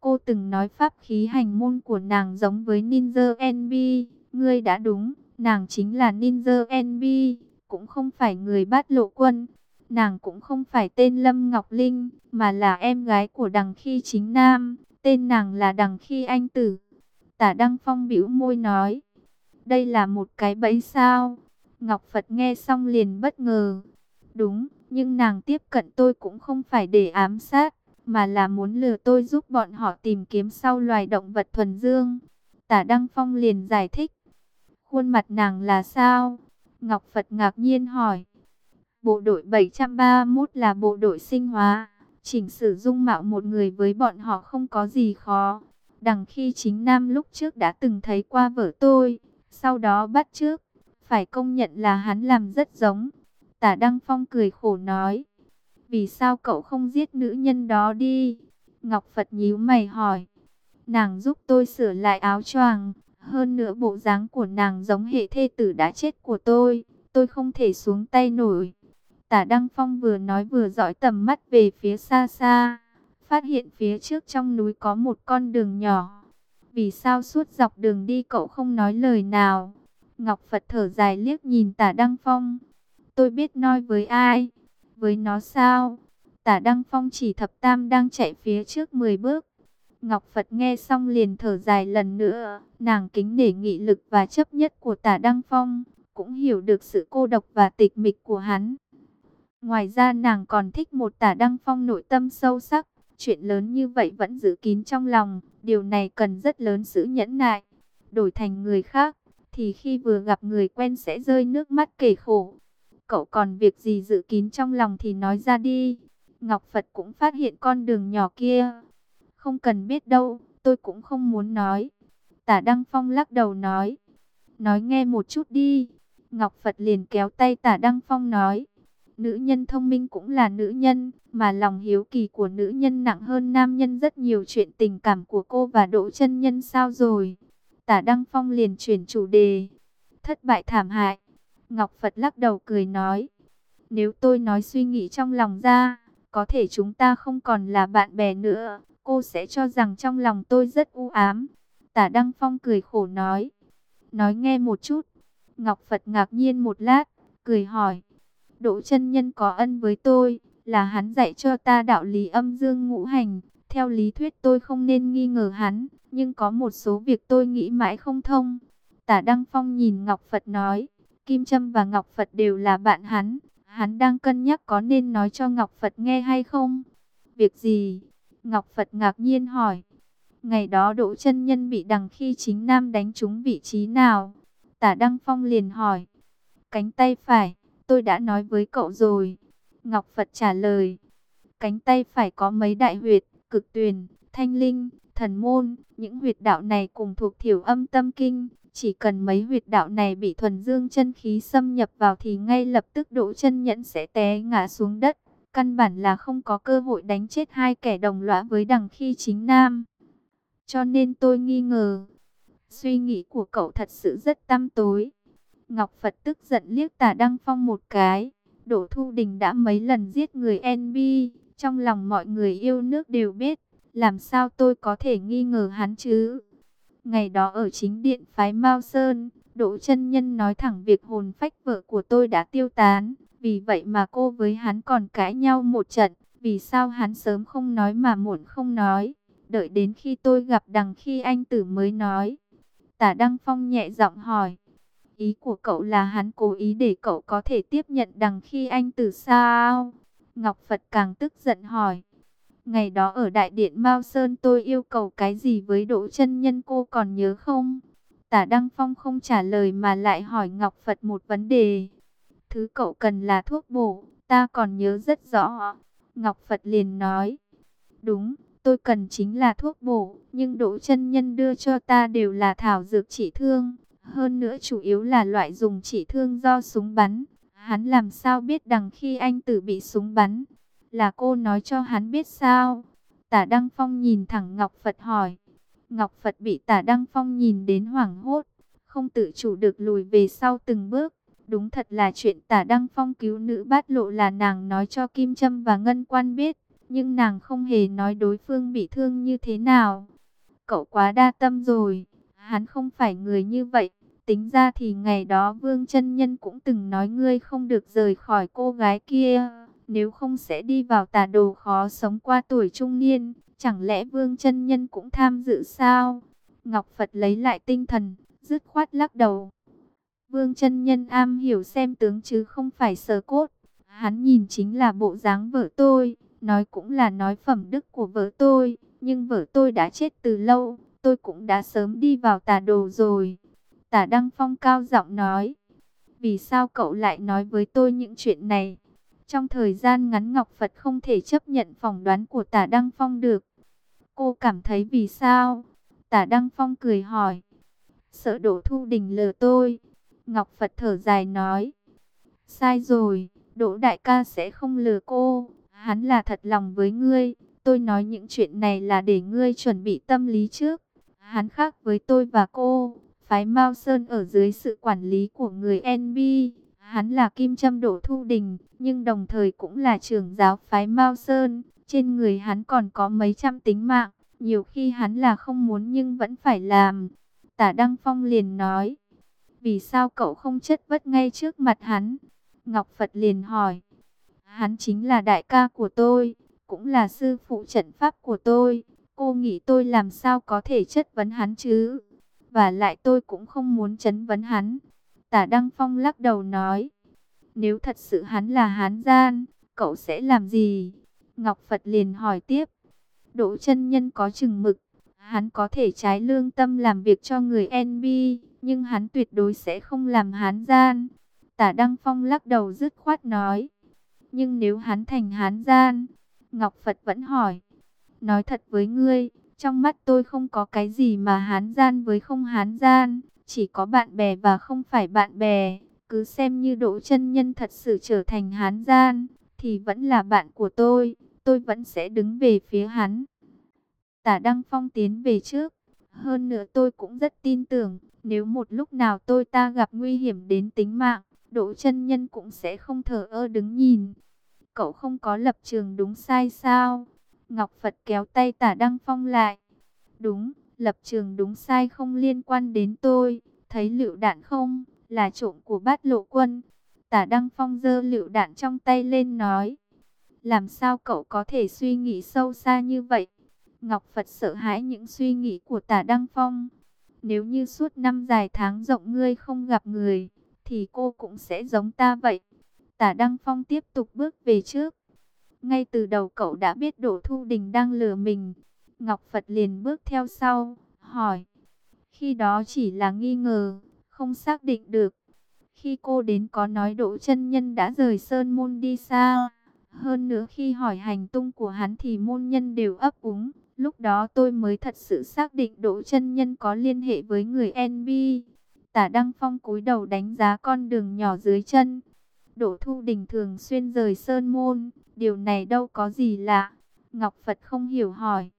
Cô từng nói pháp khí hành môn của nàng giống với Ninja NB, ngươi đã đúng. Nàng chính là Ninja NB, cũng không phải người bắt lộ quân. Nàng cũng không phải tên Lâm Ngọc Linh, mà là em gái của Đằng Khi Chính Nam. Tên nàng là Đằng Khi Anh Tử. Tả Đăng Phong bĩu môi nói. Đây là một cái bẫy sao? Ngọc Phật nghe xong liền bất ngờ. Đúng, nhưng nàng tiếp cận tôi cũng không phải để ám sát, mà là muốn lừa tôi giúp bọn họ tìm kiếm sau loài động vật thuần dương. Tả Đăng Phong liền giải thích. Khuôn mặt nàng là sao? Ngọc Phật ngạc nhiên hỏi. Bộ đội 731 là bộ đội sinh hóa, chỉnh sử dung mạo một người với bọn họ không có gì khó. Đằng khi chính Nam lúc trước đã từng thấy qua vợ tôi, sau đó bắt trước, phải công nhận là hắn làm rất giống. Tả Đăng Phong cười khổ nói, vì sao cậu không giết nữ nhân đó đi? Ngọc Phật nhíu mày hỏi, nàng giúp tôi sửa lại áo choàng, hơn nữa bộ dáng của nàng giống hệ thê tử đã chết của tôi, tôi không thể xuống tay nổi. Tả Đăng Phong vừa nói vừa dõi tầm mắt về phía xa xa, phát hiện phía trước trong núi có một con đường nhỏ. Vì sao suốt dọc đường đi cậu không nói lời nào? Ngọc Phật thở dài liếc nhìn tả Đăng Phong. Tôi biết nói với ai? Với nó sao? Tả Đăng Phong chỉ thập tam đang chạy phía trước 10 bước. Ngọc Phật nghe xong liền thở dài lần nữa. Nàng kính nể nghị lực và chấp nhất của tả Đăng Phong. Cũng hiểu được sự cô độc và tịch mịch của hắn. Ngoài ra nàng còn thích một tả Đăng Phong nội tâm sâu sắc. Chuyện lớn như vậy vẫn giữ kín trong lòng. Điều này cần rất lớn sự nhẫn nại. Đổi thành người khác. Thì khi vừa gặp người quen sẽ rơi nước mắt kể khổ. Cậu còn việc gì giữ kín trong lòng thì nói ra đi. Ngọc Phật cũng phát hiện con đường nhỏ kia. Không cần biết đâu, tôi cũng không muốn nói. Tả Đăng Phong lắc đầu nói. Nói nghe một chút đi. Ngọc Phật liền kéo tay tả Đăng Phong nói. Nữ nhân thông minh cũng là nữ nhân, mà lòng hiếu kỳ của nữ nhân nặng hơn nam nhân rất nhiều chuyện tình cảm của cô và Đỗ chân Nhân sao rồi. Tả Đăng Phong liền chuyển chủ đề. Thất bại thảm hại. Ngọc Phật lắc đầu cười nói. Nếu tôi nói suy nghĩ trong lòng ra, có thể chúng ta không còn là bạn bè nữa. Cô sẽ cho rằng trong lòng tôi rất u ám. Tả Đăng Phong cười khổ nói. Nói nghe một chút. Ngọc Phật ngạc nhiên một lát, cười hỏi. Đỗ chân nhân có ân với tôi, là hắn dạy cho ta đạo lý âm dương ngũ hành. Theo lý thuyết tôi không nên nghi ngờ hắn, nhưng có một số việc tôi nghĩ mãi không thông. Tả Đăng Phong nhìn Ngọc Phật nói, Kim Trâm và Ngọc Phật đều là bạn hắn. Hắn đang cân nhắc có nên nói cho Ngọc Phật nghe hay không? Việc gì? Ngọc Phật ngạc nhiên hỏi. Ngày đó Đỗ chân Nhân bị đằng khi chính Nam đánh trúng vị trí nào? Tả Đăng Phong liền hỏi. Cánh tay phải, tôi đã nói với cậu rồi. Ngọc Phật trả lời. Cánh tay phải có mấy đại huyệt, cực tuyền, thanh linh, thần môn. Những huyệt đạo này cùng thuộc thiểu âm tâm kinh. Chỉ cần mấy huyệt đạo này bị thuần dương chân khí xâm nhập vào thì ngay lập tức Đỗ chân Nhẫn sẽ té ngã xuống đất. Căn bản là không có cơ hội đánh chết hai kẻ đồng lõa với đằng khi chính nam. Cho nên tôi nghi ngờ. Suy nghĩ của cậu thật sự rất tăm tối. Ngọc Phật tức giận liếc tả Đăng Phong một cái. Đỗ Thu Đình đã mấy lần giết người NB. Trong lòng mọi người yêu nước đều biết. Làm sao tôi có thể nghi ngờ hắn chứ? Ngày đó ở chính điện phái Mao Sơn, Đỗ chân Nhân nói thẳng việc hồn phách vợ của tôi đã tiêu tán. Vì vậy mà cô với hắn còn cãi nhau một trận. Vì sao hắn sớm không nói mà muộn không nói. Đợi đến khi tôi gặp đằng khi anh tử mới nói. Tả Đăng Phong nhẹ giọng hỏi. Ý của cậu là hắn cố ý để cậu có thể tiếp nhận đằng khi anh tử sao? Ngọc Phật càng tức giận hỏi. Ngày đó ở Đại Điện Mao Sơn tôi yêu cầu cái gì với Đỗ chân Nhân cô còn nhớ không? Tả Đăng Phong không trả lời mà lại hỏi Ngọc Phật một vấn đề. Thứ cậu cần là thuốc bổ, ta còn nhớ rất rõ. Ngọc Phật liền nói. Đúng, tôi cần chính là thuốc bổ, nhưng Đỗ chân Nhân đưa cho ta đều là thảo dược trị thương. Hơn nữa chủ yếu là loại dùng trị thương do súng bắn. Hắn làm sao biết đằng khi anh tử bị súng bắn? Là cô nói cho hắn biết sao? Tả Đăng Phong nhìn thẳng Ngọc Phật hỏi. Ngọc Phật bị tả Đăng Phong nhìn đến hoảng hốt, không tự chủ được lùi về sau từng bước. Đúng thật là chuyện tả Đăng Phong cứu nữ bát lộ là nàng nói cho Kim Trâm và Ngân Quan biết, nhưng nàng không hề nói đối phương bị thương như thế nào. Cậu quá đa tâm rồi, hắn không phải người như vậy. Tính ra thì ngày đó Vương chân Nhân cũng từng nói ngươi không được rời khỏi cô gái kia, nếu không sẽ đi vào tà đồ khó sống qua tuổi trung niên. Chẳng lẽ Vương chân Nhân cũng tham dự sao? Ngọc Phật lấy lại tinh thần, dứt khoát lắc đầu. Vương chân Nhân am hiểu xem tướng chứ không phải sờ cốt. Hắn nhìn chính là bộ dáng vợ tôi, nói cũng là nói phẩm đức của vợ tôi, nhưng vợ tôi đã chết từ lâu, tôi cũng đã sớm đi vào tà đồ rồi. Tả Đăng Phong cao giọng nói, vì sao cậu lại nói với tôi những chuyện này? Trong thời gian ngắn Ngọc Phật không thể chấp nhận phỏng đoán của tả Đăng Phong được. Cô cảm thấy vì sao? Tả Đăng Phong cười hỏi. Sợ đổ thu đình lừa tôi. Ngọc Phật thở dài nói. Sai rồi, đỗ đại ca sẽ không lừa cô. Hắn là thật lòng với ngươi. Tôi nói những chuyện này là để ngươi chuẩn bị tâm lý trước. Hắn khác với tôi và cô. Phái Mao Sơn ở dưới sự quản lý của người NB. Hắn là Kim Trâm Đỗ Thu Đình, nhưng đồng thời cũng là trưởng giáo phái Mao Sơn. Trên người hắn còn có mấy trăm tính mạng. Nhiều khi hắn là không muốn nhưng vẫn phải làm. Tả Đăng Phong liền nói. Vì sao cậu không chất vất ngay trước mặt hắn? Ngọc Phật liền hỏi. Hắn chính là đại ca của tôi, cũng là sư phụ trận pháp của tôi. Cô nghĩ tôi làm sao có thể chất vấn hắn chứ? Và lại tôi cũng không muốn chấn vấn hắn. Tả Đăng Phong lắc đầu nói. Nếu thật sự hắn là hán gian, cậu sẽ làm gì? Ngọc Phật liền hỏi tiếp. Đỗ chân nhân có chừng mực. Hắn có thể trái lương tâm làm việc cho người NB, nhưng hắn tuyệt đối sẽ không làm hán gian. Tả Đăng Phong lắc đầu dứt khoát nói. Nhưng nếu hắn thành hán gian, Ngọc Phật vẫn hỏi. Nói thật với ngươi, trong mắt tôi không có cái gì mà hán gian với không hán gian, chỉ có bạn bè và không phải bạn bè. Cứ xem như Đỗ chân Nhân thật sự trở thành hán gian, thì vẫn là bạn của tôi, tôi vẫn sẽ đứng về phía hắn. Tả Đăng Phong tiến về trước, hơn nữa tôi cũng rất tin tưởng, nếu một lúc nào tôi ta gặp nguy hiểm đến tính mạng, Đỗ chân Nhân cũng sẽ không thờ ơ đứng nhìn. Cậu không có lập trường đúng sai sao? Ngọc Phật kéo tay tả Đăng Phong lại. Đúng, lập trường đúng sai không liên quan đến tôi. Thấy lựu đạn không? Là trộm của bát lộ quân. Tả Đăng Phong giơ lựu đạn trong tay lên nói. Làm sao cậu có thể suy nghĩ sâu xa như vậy? Ngọc Phật sợ hãi những suy nghĩ của tả Đăng Phong. Nếu như suốt năm dài tháng rộng ngươi không gặp người, thì cô cũng sẽ giống ta vậy. Tả Đăng Phong tiếp tục bước về trước. Ngay từ đầu cậu đã biết Đỗ Thu Đình đang lừa mình. Ngọc Phật liền bước theo sau, hỏi. Khi đó chỉ là nghi ngờ, không xác định được. Khi cô đến có nói Đỗ chân Nhân đã rời Sơn Môn đi xa. Hơn nữa khi hỏi hành tung của hắn thì môn nhân đều ấp úng. Lúc đó tôi mới thật sự xác định Đỗ chân Nhân có liên hệ với người NB. Tả Đăng Phong cúi đầu đánh giá con đường nhỏ dưới chân. Đỗ Thu Đình thường xuyên rời Sơn Môn, điều này đâu có gì lạ. Ngọc Phật không hiểu hỏi.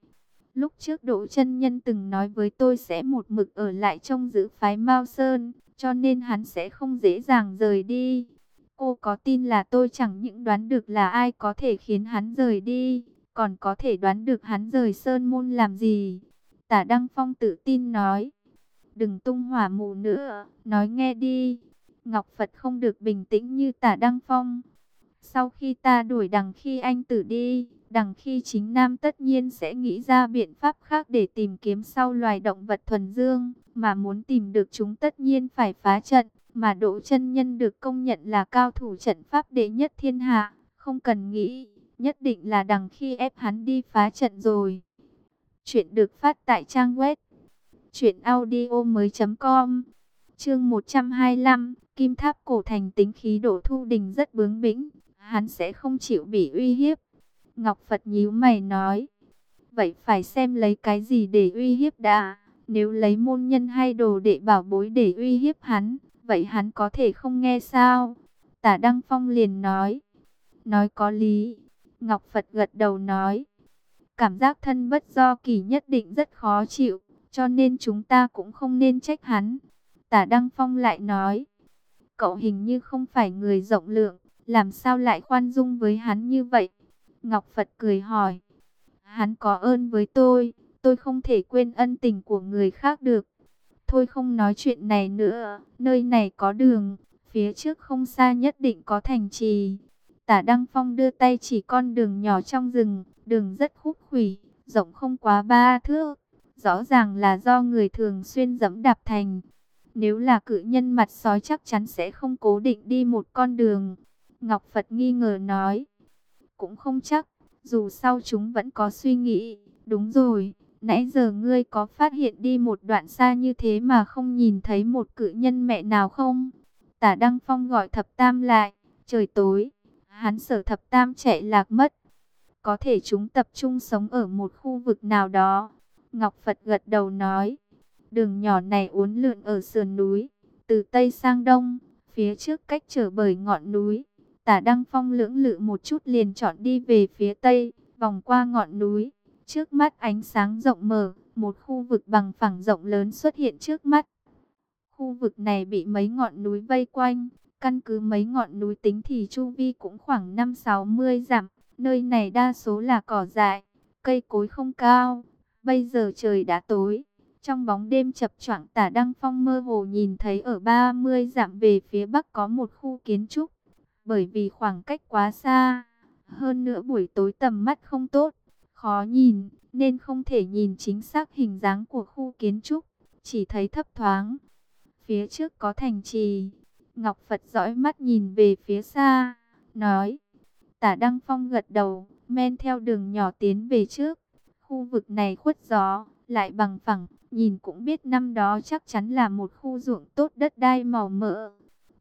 Lúc trước Đỗ chân Nhân từng nói với tôi sẽ một mực ở lại trong giữ phái Mao Sơn, cho nên hắn sẽ không dễ dàng rời đi. Cô có tin là tôi chẳng những đoán được là ai có thể khiến hắn rời đi, còn có thể đoán được hắn rời Sơn Môn làm gì. Tả Đăng Phong tự tin nói. Đừng tung hỏa mù nữa, nói nghe đi. Ngọc Phật không được bình tĩnh như tả Đăng Phong. Sau khi ta đuổi đằng khi anh tử đi, đằng khi chính Nam tất nhiên sẽ nghĩ ra biện pháp khác để tìm kiếm sau loài động vật thuần dương, mà muốn tìm được chúng tất nhiên phải phá trận, mà độ chân Nhân được công nhận là cao thủ trận pháp đệ nhất thiên hạ, không cần nghĩ, nhất định là đằng khi ép hắn đi phá trận rồi. Chuyện được phát tại trang web truyệnaudiomoi.com. Chương 125, Kim Tháp cổ thành tính khí độ Thu Đình rất bướng bỉnh, hắn sẽ không chịu bị uy hiếp. Ngọc Phật nhíu mày nói, vậy phải xem lấy cái gì để uy hiếp đã, nếu lấy môn nhân hay đồ đệ bảo bối để uy hiếp hắn, vậy hắn có thể không nghe sao? Tả Đăng Phong liền nói, nói có lý. Ngọc Phật gật đầu nói, cảm giác thân bất do kỳ nhất định rất khó chịu, cho nên chúng ta cũng không nên trách hắn. Tả Đăng Phong lại nói, cậu hình như không phải người rộng lượng, làm sao lại khoan dung với hắn như vậy? Ngọc Phật cười hỏi, hắn có ơn với tôi, tôi không thể quên ân tình của người khác được. Thôi không nói chuyện này nữa, nơi này có đường, phía trước không xa nhất định có thành trì. Tả Đăng Phong đưa tay chỉ con đường nhỏ trong rừng, đường rất khúc khủy, rộng không quá ba thước, rõ ràng là do người thường xuyên dẫm đạp thành. Nếu là cự nhân mặt sói chắc chắn sẽ không cố định đi một con đường. Ngọc Phật nghi ngờ nói. Cũng không chắc, dù sau chúng vẫn có suy nghĩ. Đúng rồi, nãy giờ ngươi có phát hiện đi một đoạn xa như thế mà không nhìn thấy một cự nhân mẹ nào không? Tả Đăng Phong gọi thập tam lại, trời tối hắn sở thập tam chạy lạc mất. Có thể chúng tập trung sống ở một khu vực nào đó. Ngọc Phật gật đầu nói, đường nhỏ này uốn lượn ở sườn núi, từ Tây sang Đông, phía trước cách trở bởi ngọn núi. Tả Đăng Phong lưỡng lự một chút liền chọn đi về phía Tây, vòng qua ngọn núi. Trước mắt ánh sáng rộng mở, một khu vực bằng phẳng rộng lớn xuất hiện trước mắt. Khu vực này bị mấy ngọn núi vây quanh, căn cứ mấy ngọn núi tính thì chu vi cũng khoảng 5-60 dặm. Nơi này đa số là cỏ dại, cây cối không cao. Bây giờ trời đã tối, trong bóng đêm chập choạng tả Đăng Phong mơ hồ nhìn thấy ở 30 dặm về phía bắc có một khu kiến trúc. Bởi vì khoảng cách quá xa, hơn nữa buổi tối tầm mắt không tốt, khó nhìn, nên không thể nhìn chính xác hình dáng của khu kiến trúc, chỉ thấy thấp thoáng. Phía trước có thành trì, Ngọc Phật dõi mắt nhìn về phía xa, nói. Tả Đăng Phong gật đầu, men theo đường nhỏ tiến về trước. Khu vực này khuất gió, lại bằng phẳng, nhìn cũng biết năm đó chắc chắn là một khu ruộng tốt đất đai màu mỡ.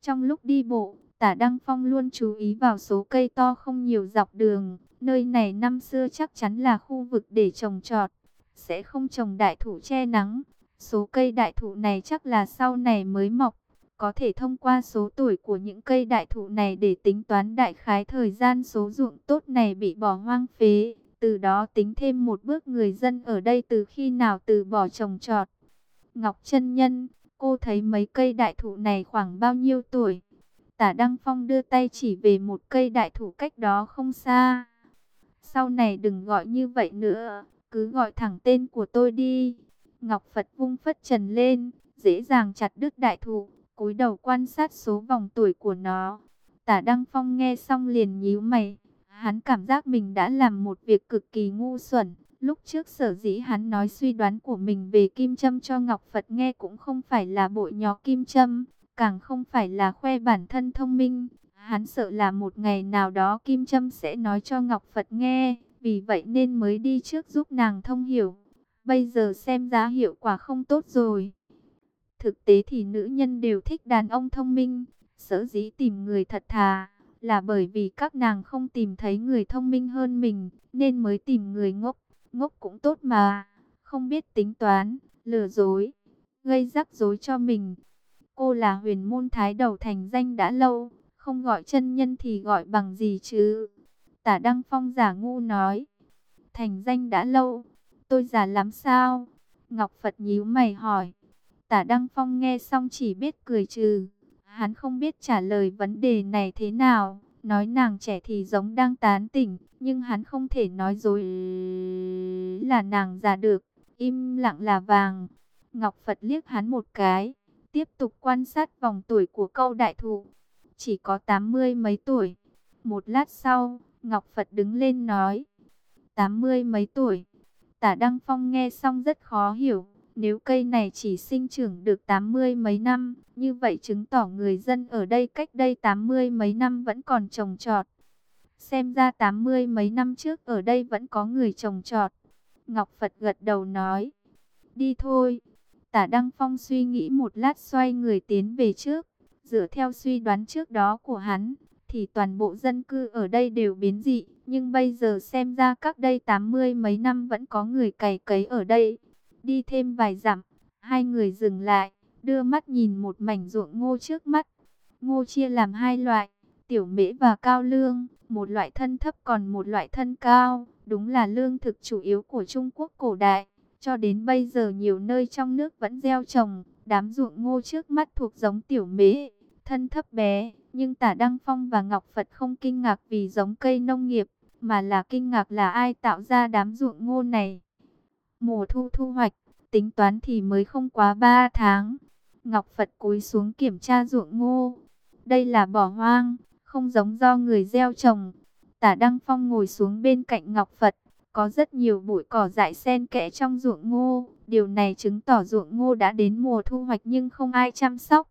Trong lúc đi bộ, Tả Đăng Phong luôn chú ý vào số cây to không nhiều dọc đường. Nơi này năm xưa chắc chắn là khu vực để trồng trọt, sẽ không trồng đại thụ che nắng. Số cây đại thụ này chắc là sau này mới mọc. Có thể thông qua số tuổi của những cây đại thụ này để tính toán đại khái thời gian số ruộng tốt này bị bỏ hoang phế. Từ đó tính thêm một bước người dân ở đây từ khi nào từ bỏ trồng trọt. Ngọc chân Nhân, cô thấy mấy cây đại thụ này khoảng bao nhiêu tuổi? Tả Đăng Phong đưa tay chỉ về một cây đại thụ cách đó không xa. Sau này đừng gọi như vậy nữa, cứ gọi thẳng tên của tôi đi. Ngọc Phật vung phất trần lên, dễ dàng chặt đứt đại thụ, cúi đầu quan sát số vòng tuổi của nó. Tả Đăng Phong nghe xong liền nhíu mày, hắn cảm giác mình đã làm một việc cực kỳ ngu xuẩn. Lúc trước sở dĩ hắn nói suy đoán của mình về kim châm cho Ngọc Phật nghe cũng không phải là bội nhó kim châm, càng không phải là khoe bản thân thông minh. Hắn sợ là một ngày nào đó Kim Trâm sẽ nói cho Ngọc Phật nghe, vì vậy nên mới đi trước giúp nàng thông hiểu. Bây giờ xem giá hiệu quả không tốt rồi. Thực tế thì nữ nhân đều thích đàn ông thông minh, sở dĩ tìm người thật thà, là bởi vì các nàng không tìm thấy người thông minh hơn mình, nên mới tìm người ngốc. Ngốc cũng tốt mà, không biết tính toán, lừa dối, gây rắc rối cho mình. Cô là huyền môn thái đầu thành danh đã lâu, không gọi chân nhân thì gọi bằng gì chứ? Tả Đăng Phong giả ngu nói. Thành danh đã lâu, tôi già lắm sao? Ngọc Phật nhíu mày hỏi. Tả Đăng Phong nghe xong chỉ biết cười trừ. Hắn không biết trả lời vấn đề này thế nào. Nói nàng trẻ thì giống đang tán tỉnh, nhưng hắn không thể nói dối là nàng già được. Im lặng là vàng. Ngọc Phật liếc hắn một cái, tiếp tục quan sát vòng tuổi của câu đại thụ chỉ có tám mươi mấy tuổi. Một lát sau, Ngọc Phật đứng lên nói, tám mươi mấy tuổi. Tả Đăng Phong nghe xong rất khó hiểu, nếu cây này chỉ sinh trưởng được tám mươi mấy năm, như vậy chứng tỏ người dân ở đây cách đây tám mươi mấy năm vẫn còn trồng trọt. Xem ra tám mươi mấy năm trước ở đây vẫn có người trồng trọt. Ngọc Phật gật đầu nói, đi thôi. Tả Đăng Phong suy nghĩ một lát xoay người tiến về trước. Dựa theo suy đoán trước đó của hắn, thì toàn bộ dân cư ở đây đều biến dị. Nhưng bây giờ xem ra các đây tám mươi mấy năm vẫn có người cày cấy ở đây. Đi thêm vài dặm, hai người dừng lại, đưa mắt nhìn một mảnh ruộng ngô trước mắt. Ngô chia làm hai loại, tiểu mễ và cao lương, một loại thân thấp còn một loại thân cao. Đúng là lương thực chủ yếu của Trung Quốc cổ đại. Cho đến bây giờ nhiều nơi trong nước vẫn gieo trồng, đám ruộng ngô trước mắt thuộc giống tiểu mễ thân thấp bé, nhưng tả Đăng Phong và Ngọc Phật không kinh ngạc vì giống cây nông nghiệp, mà là kinh ngạc là ai tạo ra đám ruộng ngô này. Mùa thu thu hoạch, tính toán thì mới không quá 3 tháng. Ngọc Phật cúi xuống kiểm tra ruộng ngô. Đây là bỏ hoang, không giống do người gieo trồng. Tả Đăng Phong ngồi xuống bên cạnh Ngọc Phật, có rất nhiều bụi cỏ dại xen kẽ trong ruộng ngô. Điều này chứng tỏ ruộng ngô đã đến mùa thu hoạch nhưng không ai chăm sóc.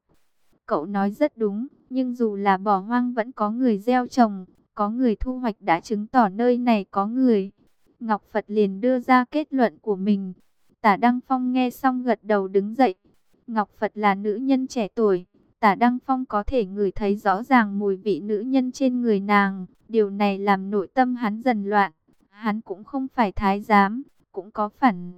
Cậu nói rất đúng, nhưng dù là bỏ hoang vẫn có người gieo trồng, có người thu hoạch đã chứng tỏ nơi này có người. Ngọc Phật liền đưa ra kết luận của mình. Tả Đăng Phong nghe xong gật đầu đứng dậy. Ngọc Phật là nữ nhân trẻ tuổi, Tả Đăng Phong có thể ngửi thấy rõ ràng mùi vị nữ nhân trên người nàng. Điều này làm nội tâm hắn dần loạn. Hắn cũng không phải thái giám, cũng có phản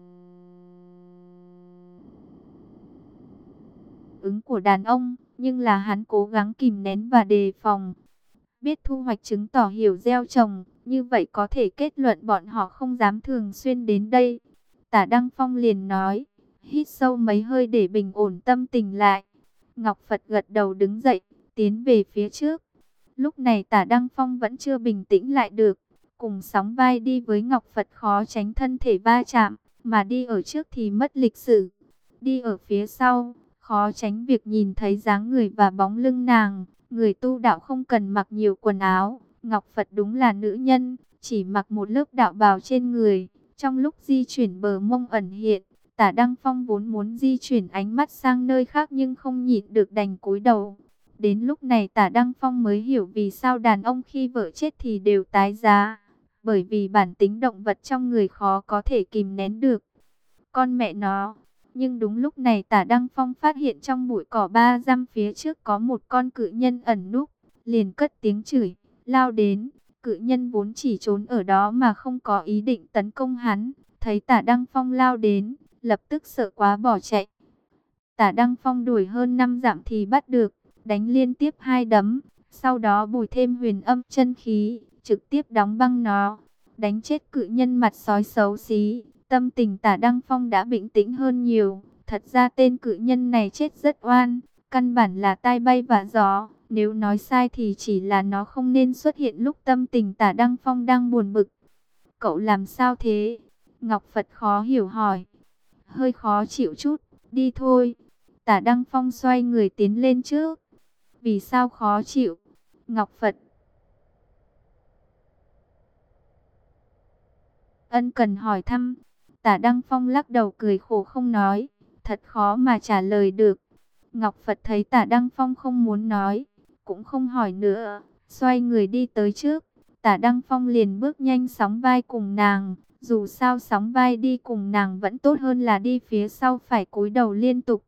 ứng của đàn ông, nhưng là hắn cố gắng kìm nén và đề phòng. Biết thu hoạch chứng tỏ hiểu gieo trồng, như vậy có thể kết luận bọn họ không dám thường xuyên đến đây. Tả Đăng Phong liền nói, hít sâu mấy hơi để bình ổn tâm tình lại. Ngọc Phật gật đầu đứng dậy, tiến về phía trước. Lúc này tả Đăng Phong vẫn chưa bình tĩnh lại được. Cùng sóng vai đi với Ngọc Phật khó tránh thân thể va chạm, mà đi ở trước thì mất lịch sử. Đi ở phía sau, khó tránh việc nhìn thấy dáng người và bóng lưng nàng. Người tu đạo không cần mặc nhiều quần áo. Ngọc Phật đúng là nữ nhân, chỉ mặc một lớp đạo bào trên người. Trong lúc di chuyển bờ mông ẩn hiện, Tả Đăng Phong vốn muốn di chuyển ánh mắt sang nơi khác nhưng không nhịn được đành cúi đầu. Đến lúc này Tả Đăng Phong mới hiểu vì sao đàn ông khi vợ chết thì đều tái giá. Bởi vì bản tính động vật trong người khó có thể kìm nén được. Con mẹ nó. Nhưng đúng lúc này Tả Đăng Phong phát hiện trong bụi cỏ ba răm phía trước có một con cự nhân ẩn núp. Liền cất tiếng chửi, lao đến. Cự nhân vốn chỉ trốn ở đó mà không có ý định tấn công hắn. Thấy Tả Đăng Phong lao đến, lập tức sợ quá bỏ chạy. Tả Đăng Phong đuổi hơn 5 dặm thì bắt được, đánh liên tiếp hai đấm, sau đó bùi thêm huyền âm chân khí, trực tiếp đóng băng nó, đánh chết cự nhân mặt sói xấu xí. Tâm tình tả Đăng Phong đã bình tĩnh hơn nhiều, thật ra tên cự nhân này chết rất oan, căn bản là tai bay và gió. Nếu nói sai thì chỉ là nó không nên xuất hiện lúc tâm tình tả Đăng Phong đang buồn bực. Cậu làm sao thế? Ngọc Phật khó hiểu hỏi hơi khó chịu chút, đi thôi. Tả Đăng Phong xoay người tiến lên trước. Vì sao khó chịu? Ngọc Phật. Ân cần hỏi thăm. Tả Đăng Phong lắc đầu cười khổ không nói. Thật khó mà trả lời được. Ngọc Phật thấy tả Đăng Phong không muốn nói. Cũng không hỏi nữa. Xoay người đi tới trước. Tả Đăng Phong liền bước nhanh sóng vai cùng nàng. Dù sao sóng vai đi cùng nàng vẫn tốt hơn là đi phía sau phải cúi đầu liên tục.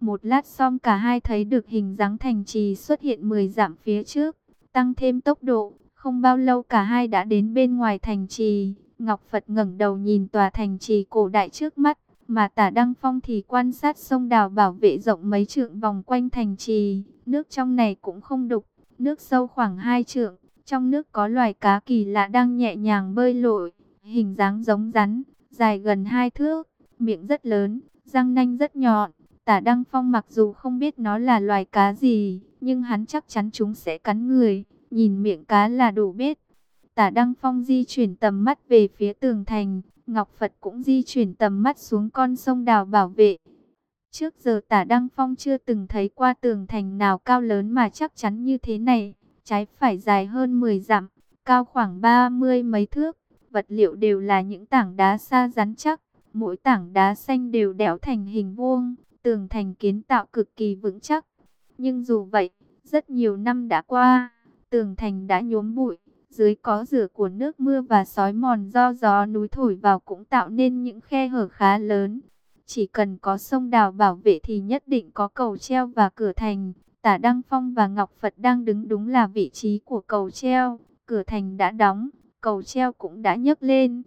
Một lát xong cả hai thấy được hình dáng thành trì xuất hiện 10 dặm phía trước, tăng thêm tốc độ. Không bao lâu cả hai đã đến bên ngoài thành trì. Ngọc Phật ngẩng đầu nhìn tòa thành trì cổ đại trước mắt, mà tả Đăng Phong thì quan sát sông đào bảo vệ rộng mấy trượng vòng quanh thành trì. Nước trong này cũng không đục, nước sâu khoảng hai trượng. Trong nước có loài cá kỳ lạ đang nhẹ nhàng bơi lội hình dáng giống rắn, dài gần hai thước, miệng rất lớn, răng nanh rất nhọn. Tả Đăng Phong mặc dù không biết nó là loài cá gì, nhưng hắn chắc chắn chúng sẽ cắn người, nhìn miệng cá là đủ biết. Tả Đăng Phong di chuyển tầm mắt về phía tường thành, Ngọc Phật cũng di chuyển tầm mắt xuống con sông đào bảo vệ. Trước giờ tả Đăng Phong chưa từng thấy qua tường thành nào cao lớn mà chắc chắn như thế này, trái phải dài hơn 10 dặm, cao khoảng 30 mấy thước vật liệu đều là những tảng đá sa rắn chắc, mỗi tảng đá xanh đều đẽo thành hình vuông, tường thành kiến tạo cực kỳ vững chắc. Nhưng dù vậy, rất nhiều năm đã qua, tường thành đã nhuốm bụi, dưới có rửa của nước mưa và sói mòn do gió núi thổi vào cũng tạo nên những khe hở khá lớn. Chỉ cần có sông đào bảo vệ thì nhất định có cầu treo và cửa thành. Tả Đăng Phong và Ngọc Phật đang đứng đúng là vị trí của cầu treo, cửa thành đã đóng, cầu treo cũng đã nhấc lên.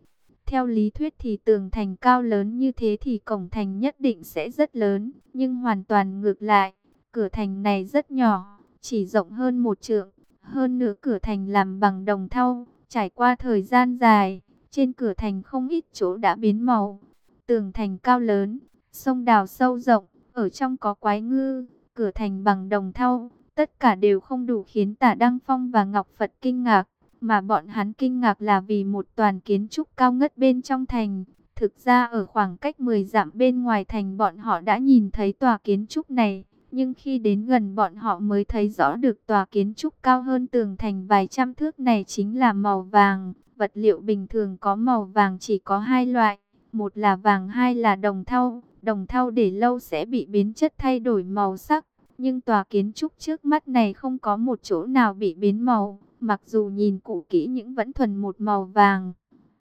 Theo lý thuyết thì tường thành cao lớn như thế thì cổng thành nhất định sẽ rất lớn, nhưng hoàn toàn ngược lại, cửa thành này rất nhỏ, chỉ rộng hơn một trượng, hơn nữa cửa thành làm bằng đồng thau, trải qua thời gian dài, trên cửa thành không ít chỗ đã biến màu. Tường thành cao lớn, sông đào sâu rộng, ở trong có quái ngư, cửa thành bằng đồng thau, tất cả đều không đủ khiến Tả Đăng Phong và Ngọc Phật kinh ngạc. Mà bọn hắn kinh ngạc là vì một toàn kiến trúc cao ngất bên trong thành. Thực ra ở khoảng cách 10 dặm bên ngoài thành bọn họ đã nhìn thấy tòa kiến trúc này. Nhưng khi đến gần bọn họ mới thấy rõ được tòa kiến trúc cao hơn tường thành vài trăm thước này chính là màu vàng. Vật liệu bình thường có màu vàng chỉ có hai loại. Một là vàng, hai là đồng thau. Đồng thau để lâu sẽ bị biến chất thay đổi màu sắc. Nhưng tòa kiến trúc trước mắt này không có một chỗ nào bị biến màu. Mặc dù nhìn cũ kỹ những vẫn thuần một màu vàng.